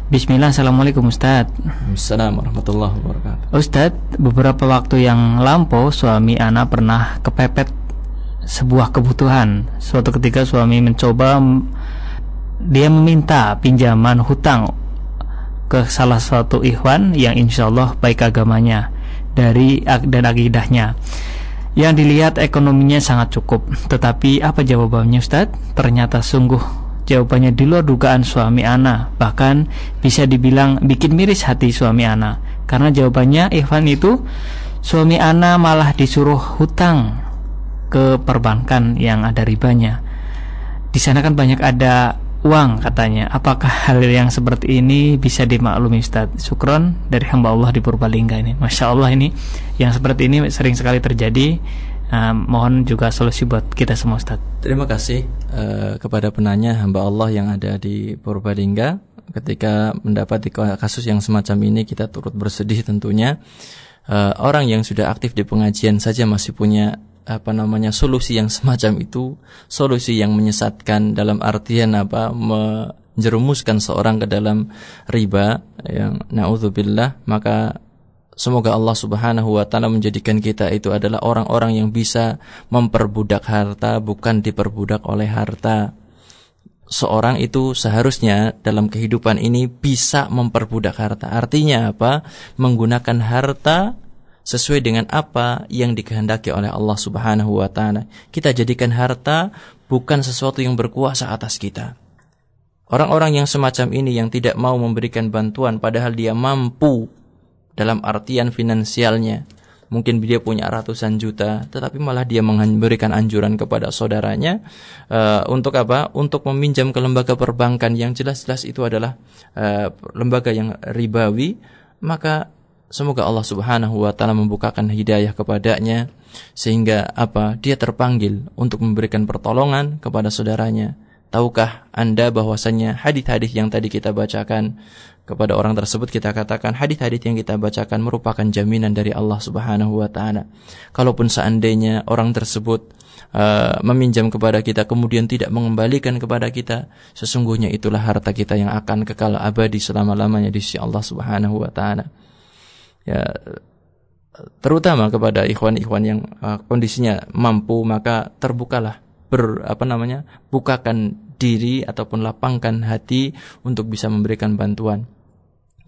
Bismillah, Assalamualaikum Ustaz Assalamualaikum warahmatullahi wabarakatuh Ustaz, beberapa waktu yang lampau suami Ana pernah kepepet sebuah kebutuhan Suatu ketika suami mencoba Dia meminta pinjaman hutang ke salah satu ikhwan yang insya Allah baik agamanya dari dan akidahnya. Yang dilihat ekonominya sangat cukup. Tetapi apa jawabannya Ustadz? Ternyata sungguh Jawabannya di luar dugaan suami Ana. Bahkan bisa dibilang bikin miris hati suami Ana. Karena jawabannya Ivan itu Suami Ana malah disuruh hutang ke perbankan yang ada ribanya. Di sana kan banyak ada uang katanya. Apakah hal yang seperti ini bisa dimaklumi Ustaz? Sukron dari hamba Allah di Purbalingga ini. Masya Allah ini Yang seperti ini sering sekali terjadi. Uh, mohon juga solusi buat kita semua Ustaz. Terima kasih uh, kepada penanya hamba Allah yang ada di Purbalingga. Ketika mendapati kasus yang semacam ini kita turut bersedih tentunya. Uh, orang yang sudah aktif di pengajian saja masih punya apa namanya solusi yang semacam itu solusi yang menyesatkan dalam artian apa menjerumuskan seorang ke dalam riba yang naudzubillah maka Semoga Allah Subhanahu wa taala menjadikan kita itu adalah orang-orang yang bisa memperbudak harta bukan diperbudak oleh harta. Seorang itu seharusnya dalam kehidupan ini bisa memperbudak harta. Artinya apa? Menggunakan harta sesuai dengan apa yang dikehendaki oleh Allah Subhanahu wa taala. Kita jadikan harta bukan sesuatu yang berkuasa atas kita. Orang-orang yang semacam ini yang tidak mau memberikan bantuan padahal dia mampu dalam artian finansialnya. Mungkin dia punya ratusan juta, tetapi malah dia memberikan anjuran kepada saudaranya uh, untuk apa? Untuk meminjam ke lembaga perbankan yang jelas-jelas itu adalah uh, lembaga yang ribawi, maka semoga Allah Subhanahu wa taala membukakan hidayah kepadanya sehingga apa? Dia terpanggil untuk memberikan pertolongan kepada saudaranya. Tahukah Anda bahwasanya hadis-hadis yang tadi kita bacakan kepada orang tersebut kita katakan hadis-hadis yang kita bacakan merupakan jaminan dari Allah Subhanahu wa taala. Kalaupun seandainya orang tersebut uh, meminjam kepada kita kemudian tidak mengembalikan kepada kita, sesungguhnya itulah harta kita yang akan kekal abadi selama-lamanya di sisi Allah Subhanahu wa taala. Ya terutama kepada ikhwan-ikhwan yang uh, kondisinya mampu maka terbukalah ber apa namanya bukakan diri ataupun lapangkan hati untuk bisa memberikan bantuan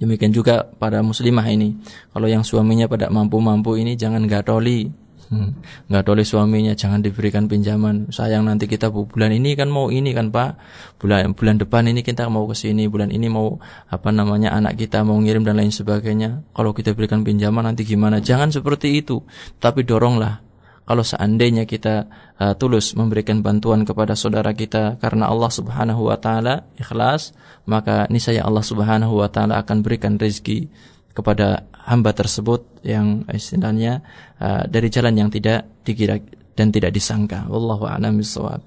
Demikian juga pada muslimah ini. Kalau yang suaminya pada mampu-mampu ini jangan gatoli. Hmm. Gatoli suaminya jangan diberikan pinjaman. Sayang nanti kita bulan ini kan mau ini kan Pak. Bulan bulan depan ini kita mau ke sini, bulan ini mau apa namanya anak kita mau ngirim dan lain sebagainya. Kalau kita berikan pinjaman nanti gimana? Jangan seperti itu. Tapi doronglah kalau seandainya kita uh, tulus memberikan bantuan kepada saudara kita karena Allah Subhanahu wa taala ikhlas, maka niscaya Allah Subhanahu wa taala akan berikan rezeki kepada hamba tersebut yang istilahnya uh, dari jalan yang tidak dikira dan tidak disangka. Wallahu a'lam bishawab.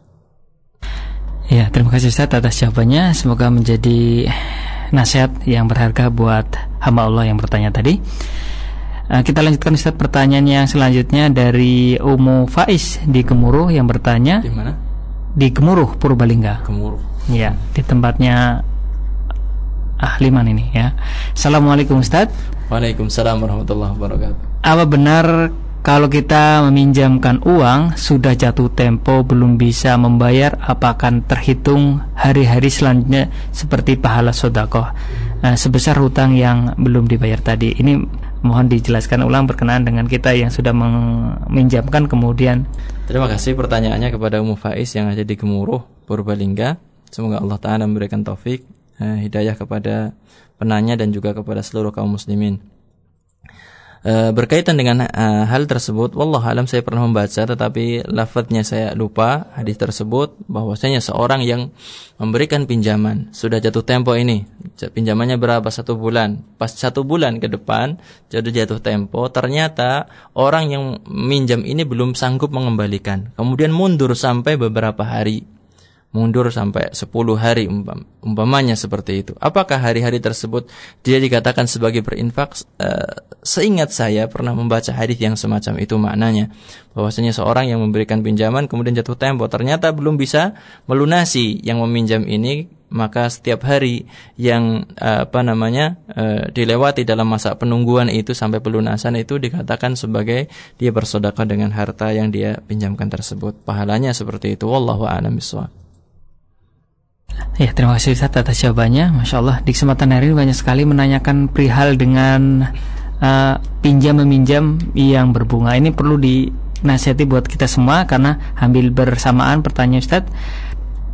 Ya, terima kasih Ustaz atas jawabannya. Semoga menjadi nasihat yang berharga buat hamba Allah yang bertanya tadi. Uh, kita lanjutkan Ustaz pertanyaan yang selanjutnya dari Umu Faiz di Gemuruh yang bertanya Di mana? Di Gemuruh Purbalingga. Gemuruh. Ya, di tempatnya Ahliman ini ya. Assalamualaikum Ustaz. Waalaikumsalam warahmatullahi wabarakatuh. Apa benar kalau kita meminjamkan uang sudah jatuh tempo belum bisa membayar apakah terhitung hari-hari selanjutnya seperti pahala sodakoh? Nah, sebesar hutang yang belum dibayar tadi. Ini mohon dijelaskan ulang berkenaan dengan kita yang sudah meminjamkan kemudian Terima kasih pertanyaannya kepada Umu Faiz yang ada di Gemuruh Purbalingga. Semoga Allah Ta'ala memberikan taufik eh, hidayah kepada penanya dan juga kepada seluruh kaum muslimin. E, berkaitan dengan e, hal tersebut, wallah alam saya pernah membaca tetapi lafadznya saya lupa hadis tersebut bahwasanya seorang yang memberikan pinjaman sudah jatuh tempo ini pinjamannya berapa? Satu bulan. Pas satu bulan ke depan jadi jatuh tempo ternyata orang yang minjam ini belum sanggup mengembalikan. Kemudian mundur sampai beberapa hari mundur sampai 10 hari umpam, umpamanya seperti itu. Apakah hari-hari tersebut dia dikatakan sebagai berinfak? Uh, seingat saya pernah membaca hadis yang semacam itu maknanya bahwasanya seorang yang memberikan pinjaman kemudian jatuh tempo ternyata belum bisa melunasi yang meminjam ini maka setiap hari yang uh, apa namanya uh, dilewati dalam masa penungguan itu sampai pelunasan itu dikatakan sebagai dia bersedekah dengan harta yang dia pinjamkan tersebut. Pahalanya seperti itu. Wallahu a'lam bishawab. Ya, terima kasih Ustaz atas jawabannya. Masya Allah, di kesempatan hari ini banyak sekali menanyakan perihal dengan uh, pinjam meminjam yang berbunga. Ini perlu dinasihati buat kita semua karena ambil bersamaan pertanyaan Ustaz.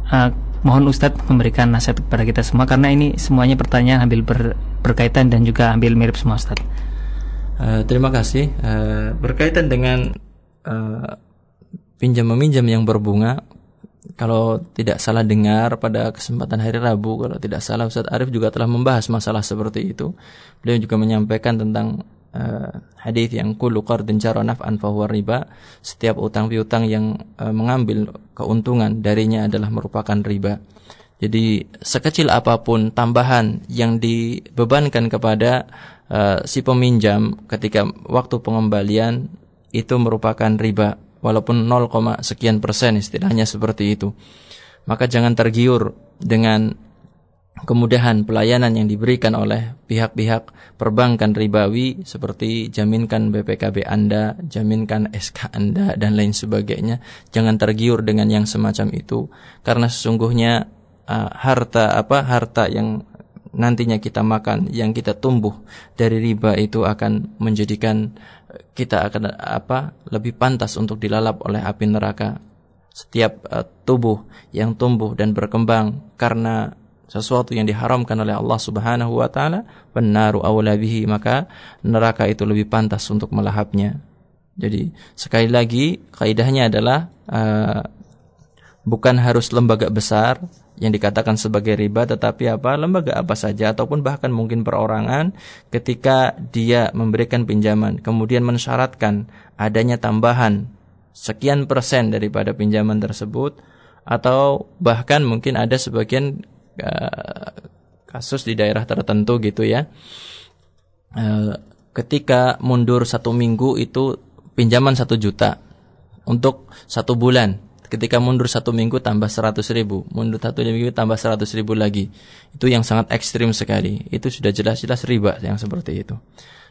Uh, mohon Ustadz memberikan nasihat kepada kita semua karena ini semuanya pertanyaan ambil ber, berkaitan dan juga ambil mirip semua Ustadz. Uh, terima kasih. Uh, berkaitan dengan uh, pinjam meminjam yang berbunga, kalau tidak salah dengar pada kesempatan hari Rabu kalau tidak salah Ustaz Arif juga telah membahas masalah seperti itu. Beliau juga menyampaikan tentang uh, hadis yang kullu qardin jara naf'an fahuwa riba. Setiap utang piutang yang uh, mengambil keuntungan darinya adalah merupakan riba. Jadi sekecil apa pun tambahan yang dibebankan kepada uh, si peminjam ketika waktu pengembalian itu merupakan riba walaupun 0, sekian persen istilahnya seperti itu. Maka jangan tergiur dengan kemudahan pelayanan yang diberikan oleh pihak-pihak perbankan ribawi seperti jaminkan BPKB Anda, jaminkan SK Anda dan lain sebagainya. Jangan tergiur dengan yang semacam itu karena sesungguhnya uh, harta apa harta yang nantinya kita makan, yang kita tumbuh dari riba itu akan menjadikan kita akan apa lebih pantas untuk dilalap oleh api neraka. Setiap uh, tubuh yang tumbuh dan berkembang karena sesuatu yang diharamkan oleh Allah Subhanahu wa taala, benaru awla bihi, maka neraka itu lebih pantas untuk melahapnya. Jadi sekali lagi kaidahnya adalah uh, bukan harus lembaga besar yang dikatakan sebagai riba tetapi apa? Lembaga apa saja ataupun bahkan mungkin perorangan ketika dia memberikan pinjaman kemudian mensyaratkan adanya tambahan sekian persen daripada pinjaman tersebut atau bahkan mungkin ada sebagian uh, kasus di daerah tertentu gitu ya. Uh, ketika mundur satu minggu itu pinjaman satu juta untuk satu bulan ketika mundur satu minggu tambah seratus ribu, mundur satu minggu tambah seratus ribu lagi. Itu yang sangat ekstrim sekali. Itu sudah jelas-jelas riba yang seperti itu.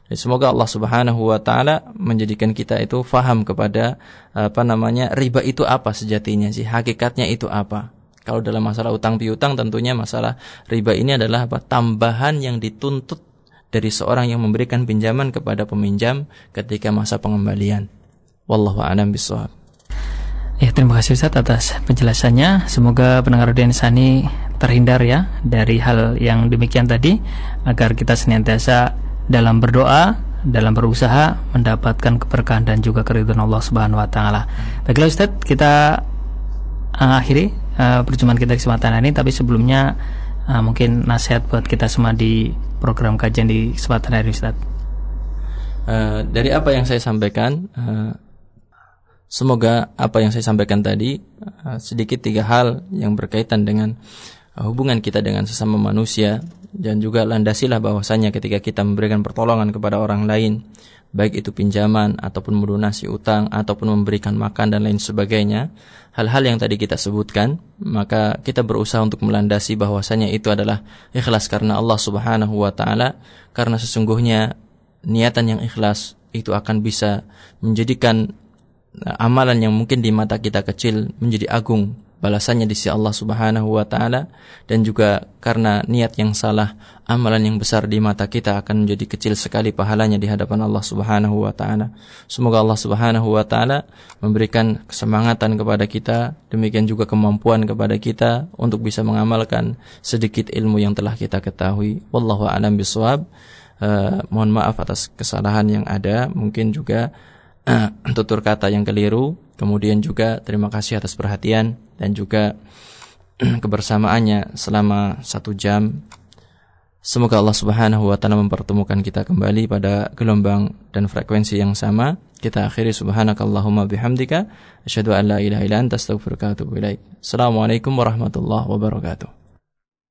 Dan semoga Allah Subhanahu wa taala menjadikan kita itu faham kepada apa namanya riba itu apa sejatinya sih, hakikatnya itu apa. Kalau dalam masalah utang piutang tentunya masalah riba ini adalah apa? tambahan yang dituntut dari seorang yang memberikan pinjaman kepada peminjam ketika masa pengembalian. Wallahu a'lam bishawab. Ya, terima kasih Ustaz atas penjelasannya. Semoga pendengar Radio Sani terhindar ya dari hal yang demikian tadi agar kita senantiasa dalam berdoa, dalam berusaha mendapatkan keberkahan dan juga keridhaan Allah Subhanahu wa taala. Baiklah Ustaz, kita uh, akhiri uh, perjumpaan kita kesempatan ini tapi sebelumnya uh, mungkin nasihat buat kita semua di program kajian di kesempatan hari Ustaz. Uh, dari apa yang saya sampaikan uh, Semoga apa yang saya sampaikan tadi uh, sedikit tiga hal yang berkaitan dengan uh, hubungan kita dengan sesama manusia dan juga landasilah bahwasanya ketika kita memberikan pertolongan kepada orang lain baik itu pinjaman ataupun melunasi utang ataupun memberikan makan dan lain sebagainya hal-hal yang tadi kita sebutkan maka kita berusaha untuk melandasi bahwasanya itu adalah ikhlas karena Allah Subhanahu wa taala karena sesungguhnya niatan yang ikhlas itu akan bisa menjadikan amalan yang mungkin di mata kita kecil menjadi agung balasannya di sisi Allah Subhanahu wa taala dan juga karena niat yang salah amalan yang besar di mata kita akan menjadi kecil sekali pahalanya di hadapan Allah Subhanahu wa taala. Semoga Allah Subhanahu wa taala memberikan kesemangatan kepada kita, demikian juga kemampuan kepada kita untuk bisa mengamalkan sedikit ilmu yang telah kita ketahui. Wallahu a'lam bishawab. Uh, mohon maaf atas kesalahan yang ada, mungkin juga uh, tutur kata yang keliru. Kemudian juga terima kasih atas perhatian dan juga kebersamaannya selama satu jam. Semoga Allah Subhanahu wa taala mempertemukan kita kembali pada gelombang dan frekuensi yang sama. Kita akhiri subhanakallahumma bihamdika asyhadu an la ilaha illa anta wa atubu ilaik. Assalamualaikum warahmatullahi wabarakatuh.